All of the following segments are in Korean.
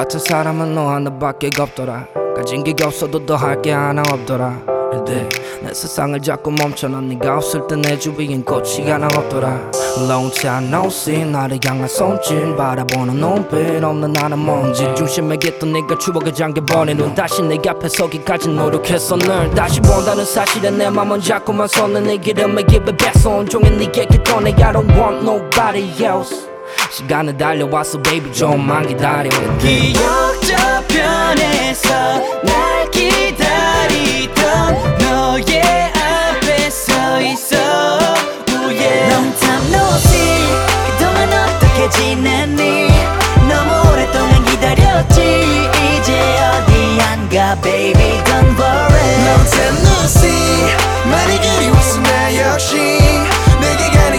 같은 사람은 너 하나밖에 없더라. 가진 게 없어도 더 할 게 하나 없더라. 근데 내 세상을 자꾸 멈춰놔. 네가 없을 때 내 주위엔 꽃이 하나 없더라. Long time no see 나를 향한 손짓 바라보는 눈빛 없는 나는 뭔지. 중심에 있던 네가 추억에 잠겨 버린 눈 다시 내 앞에 서기까지 노력했어. 늘 다시 본다는 사실에 내 맘은 자꾸만 솟는 네 기름에 back so 온종일 네게 떠내 I don't want nobody else 시간은 달려왔어 baby. 좀만 기다려. 기억 저편에서 날 기다리던 너의 앞에 서 있어. oh yeah. Long time no see 그동안 어떻게 지냈니? 너무 오랫동안 기다렸지. 이제 어디 안가 baby? Don't worry. Long time no see 많이 그리웠어 나 역시. 내게 가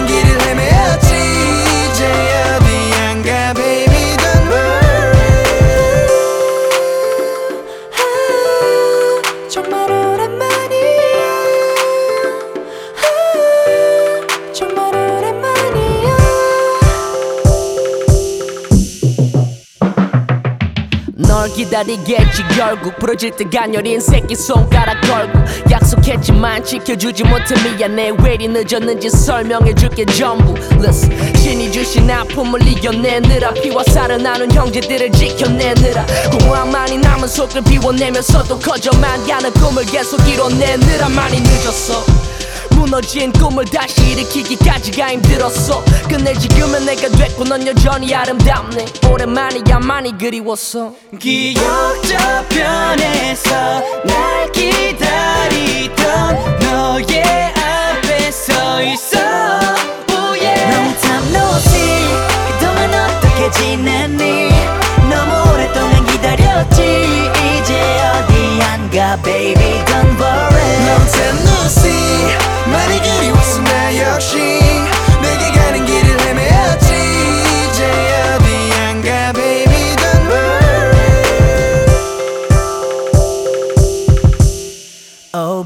널 기다리겠지 결국. 부러질 때 간열인 새끼 손가락 걸고. 약속했지만 지켜주지 못해 미안해. 왜 이리 늦었는지 설명해줄게 전부. Listen 신이 주신 아픔을 이겨내느라. 피와 살을 나눈 형제들을 지켜내느라. 공허한 많이 남은 속을 비워내면서도 커져만 가는 꿈을 계속 이뤄내느라. 많이 늦었어 무너진 꿈을 다시 일으키기까지가 힘들었어. 끝내 지금은 내가 됐고 넌 여전히 아름답네. 오랜만이야 많이 그리웠어. 기억 저편에서 날 기다리던 너의 앞에 서 있어. Oh 지냈니? 너무 오랫동안 기다렸지. 이제 어디 안가 baby don't worry. see 많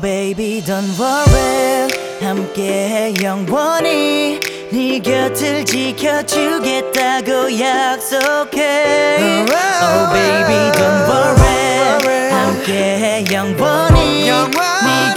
baby don't worry 함께 영원히 네 곁을 지켜주겠다고 약속해 Oh baby don't worry 함께 영원히 네가 있는